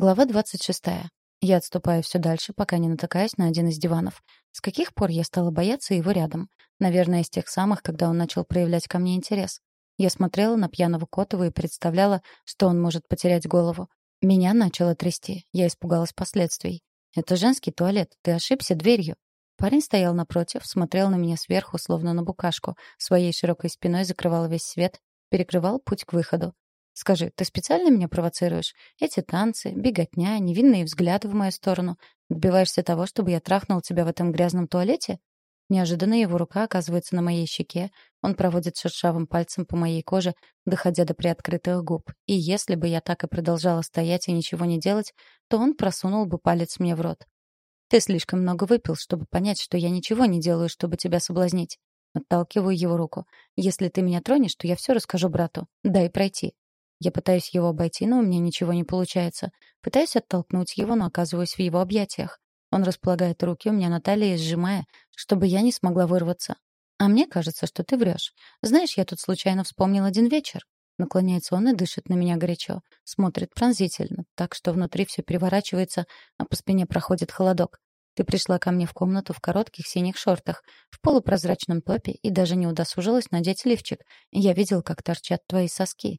Глава 26. Я отступаю все дальше, пока не натыкаюсь на один из диванов. С каких пор я стала бояться его рядом? Наверное, из тех самых, когда он начал проявлять ко мне интерес. Я смотрела на пьяного Котова и представляла, что он может потерять голову. Меня начало трясти. Я испугалась последствий. «Это женский туалет. Ты ошибся дверью». Парень стоял напротив, смотрел на меня сверху, словно на букашку. Своей широкой спиной закрывал весь свет, перекрывал путь к выходу. Скажи, ты специально меня провоцируешь? Эти танцы, беготня, невинные взгляды в мою сторону. Добиваешься того, чтобы я трахнул тебя в этом грязном туалете? Неожиданно его рука оказывается на моей щеке. Он проводит шершавым пальцем по моей коже, доходя до приоткрытых губ. И если бы я так и продолжала стоять и ничего не делать, то он просунул бы палец мне в рот. Ты слишком много выпил, чтобы понять, что я ничего не делаю, чтобы тебя соблазнить. Отталкиваю его руку. Если ты меня тронешь, то я все расскажу брату. Дай пройти. Я пытаюсь его обойти, но у меня ничего не получается. Пытаюсь оттолкнуть его, но оказываюсь в его объятиях. Он располагает руки у меня на талии, сжимая, чтобы я не смогла вырваться. «А мне кажется, что ты врешь. Знаешь, я тут случайно вспомнил один вечер». Наклоняется он и дышит на меня горячо. Смотрит пронзительно, так что внутри все переворачивается, а по спине проходит холодок. Ты пришла ко мне в комнату в коротких синих шортах, в полупрозрачном топе и даже не удосужилась надеть лифчик. Я видел, как торчат твои соски.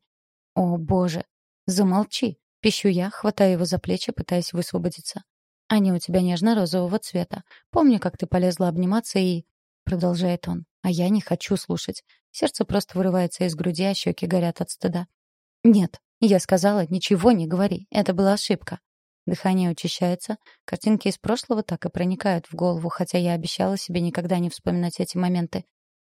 «О, боже! Замолчи!» — пищу я, хватая его за плечи, пытаясь высвободиться. «Они у тебя нежно-розового цвета. Помню, как ты полезла обниматься и...» — продолжает он. А я не хочу слушать. Сердце просто вырывается из груди, а щеки горят от стыда. «Нет», — я сказала, «ничего не говори. Это была ошибка». Дыхание учащается, картинки из прошлого так и проникают в голову, хотя я обещала себе никогда не вспоминать эти моменты.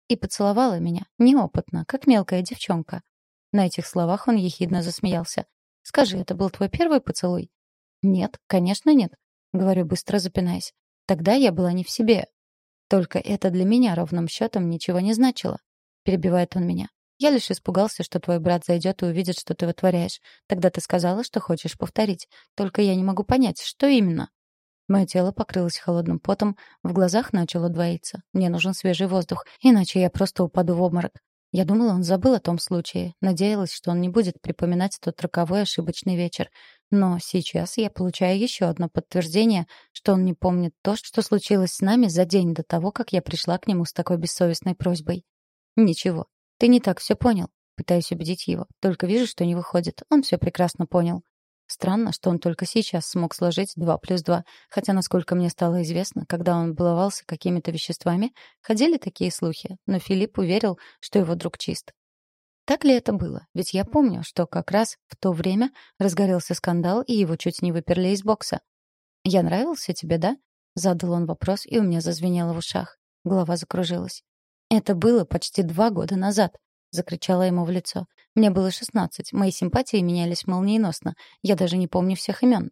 И поцеловала меня, неопытно, как мелкая девчонка. На этих словах он ехидно засмеялся. «Скажи, это был твой первый поцелуй?» «Нет, конечно, нет», — говорю, быстро запинаясь. «Тогда я была не в себе. Только это для меня ровным счетом ничего не значило», — перебивает он меня. «Я лишь испугался, что твой брат зайдет и увидит, что ты вытворяешь. Тогда ты сказала, что хочешь повторить. Только я не могу понять, что именно». Мое тело покрылось холодным потом, в глазах начало двоиться. Мне нужен свежий воздух, иначе я просто упаду в обморок. Я думала, он забыл о том случае, надеялась, что он не будет припоминать тот роковой ошибочный вечер. Но сейчас я получаю еще одно подтверждение, что он не помнит то, что случилось с нами за день до того, как я пришла к нему с такой бессовестной просьбой. «Ничего, ты не так все понял», — пытаюсь убедить его. Только вижу, что не выходит. Он все прекрасно понял. Странно, что он только сейчас смог сложить два плюс два, хотя, насколько мне стало известно, когда он баловался какими-то веществами, ходили такие слухи, но Филипп уверил, что его друг чист. Так ли это было? Ведь я помню, что как раз в то время разгорелся скандал, и его чуть не выперли из бокса. «Я нравился тебе, да?» — задал он вопрос, и у меня зазвенело в ушах. Голова закружилась. «Это было почти два года назад», — закричала ему в лицо. «Мне было шестнадцать, мои симпатии менялись молниеносно, я даже не помню всех имен.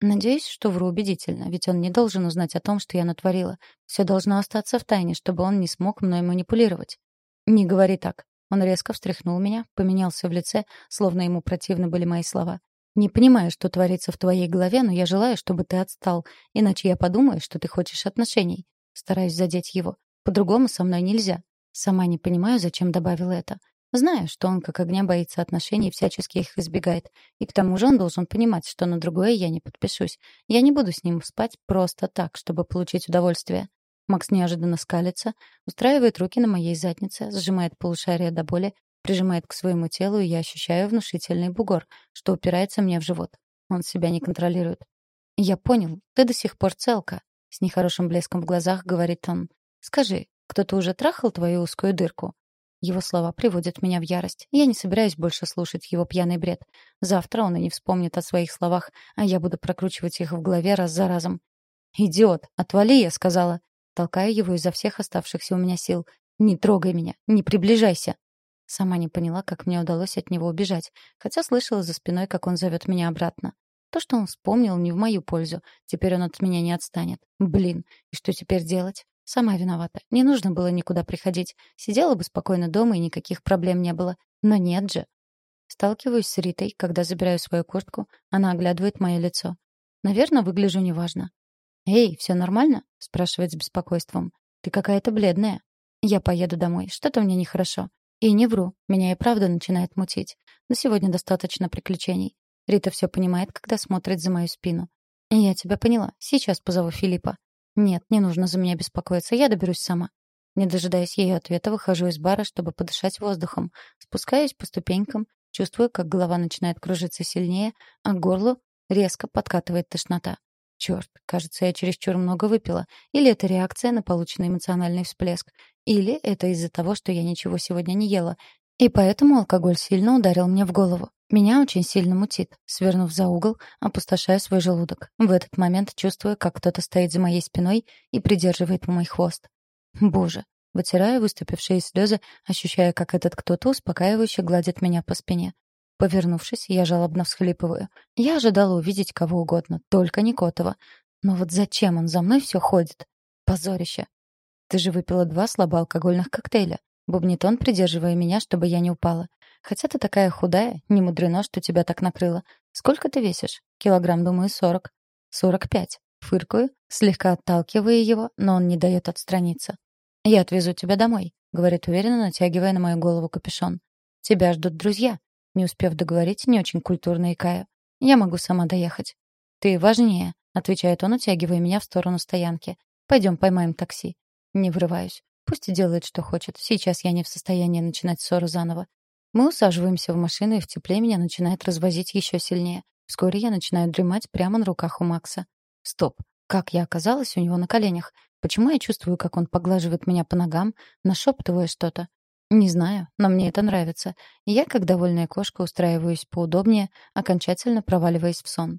Надеюсь, что вру убедительно, ведь он не должен узнать о том, что я натворила. Все должно остаться в тайне, чтобы он не смог мной манипулировать. Не говори так. Он резко встряхнул меня, поменялся в лице, словно ему противны были мои слова. Не понимаю, что творится в твоей голове, но я желаю, чтобы ты отстал, иначе я подумаю, что ты хочешь отношений. Стараюсь задеть его. По-другому со мной нельзя. Сама не понимаю, зачем добавила это. Знаю, что он как огня боится отношений и всячески их избегает. И к тому же он должен понимать, что на другое я не подпишусь. Я не буду с ним спать просто так, чтобы получить удовольствие. Макс неожиданно скалится, устраивает руки на моей заднице, сжимает полушарие до боли, прижимает к своему телу, и я ощущаю внушительный бугор, что упирается мне в живот. Он себя не контролирует. «Я понял, ты до сих пор целка», — с нехорошим блеском в глазах говорит он. «Скажи, кто-то уже трахал твою узкую дырку?» Его слова приводят меня в ярость. Я не собираюсь больше слушать его пьяный бред. Завтра он и не вспомнит о своих словах, а я буду прокручивать их в голове раз за разом. «Идиот! Отвали!» — я сказала. Толкаю его изо всех оставшихся у меня сил. «Не трогай меня! Не приближайся!» Сама не поняла, как мне удалось от него убежать, хотя слышала за спиной, как он зовет меня обратно. То, что он вспомнил, не в мою пользу. Теперь он от меня не отстанет. Блин, и что теперь делать? Сама виновата. Не нужно было никуда приходить. Сидела бы спокойно дома, и никаких проблем не было. Но нет же. Сталкиваюсь с Ритой, когда забираю свою куртку. Она оглядывает мое лицо. Наверное, выгляжу неважно. «Эй, все нормально?» — спрашивает с беспокойством. «Ты какая-то бледная». «Я поеду домой. Что-то мне нехорошо». И не вру. Меня и правда начинает мутить. Но сегодня достаточно приключений. Рита все понимает, когда смотрит за мою спину. «Я тебя поняла. Сейчас позову Филиппа». «Нет, не нужно за меня беспокоиться. Я доберусь сама». Не дожидаясь ее ответа, выхожу из бара, чтобы подышать воздухом. Спускаюсь по ступенькам, чувствую, как голова начинает кружиться сильнее, а к горлу резко подкатывает тошнота. Черт, кажется, я чересчур много выпила. Или это реакция на полученный эмоциональный всплеск. Или это из-за того, что я ничего сегодня не ела. И поэтому алкоголь сильно ударил мне в голову. Меня очень сильно мутит. Свернув за угол, опустошаю свой желудок. В этот момент чувствую, как кто-то стоит за моей спиной и придерживает мой хвост. Боже. Вытираю выступившие слезы, ощущая, как этот кто-то успокаивающе гладит меня по спине. Повернувшись, я жалобно всхлипываю. Я ожидала увидеть кого угодно, только не Котова. Но вот зачем он за мной все ходит? Позорище. Ты же выпила два слабоалкогольных коктейля. Бубнит он, придерживая меня, чтобы я не упала. Хотя ты такая худая, не мудрено, что тебя так накрыло. Сколько ты весишь? Килограмм, думаю, сорок. Сорок пять. Фыркаю, слегка отталкивая его, но он не дает отстраниться. «Я отвезу тебя домой», — говорит уверенно, натягивая на мою голову капюшон. «Тебя ждут друзья. Не успев договорить, не очень культурно икаю. «Я могу сама доехать». «Ты важнее», — отвечает он, утягивая меня в сторону стоянки. «Пойдем поймаем такси». Не врываюсь. Пусть делает, что хочет. Сейчас я не в состоянии начинать ссору заново. Мы усаживаемся в машину, и в тепле меня начинает развозить еще сильнее. Вскоре я начинаю дремать прямо на руках у Макса. Стоп. Как я оказалась у него на коленях? Почему я чувствую, как он поглаживает меня по ногам, нашептывая что-то? Не знаю, но мне это нравится. Я, как довольная кошка, устраиваюсь поудобнее, окончательно проваливаясь в сон.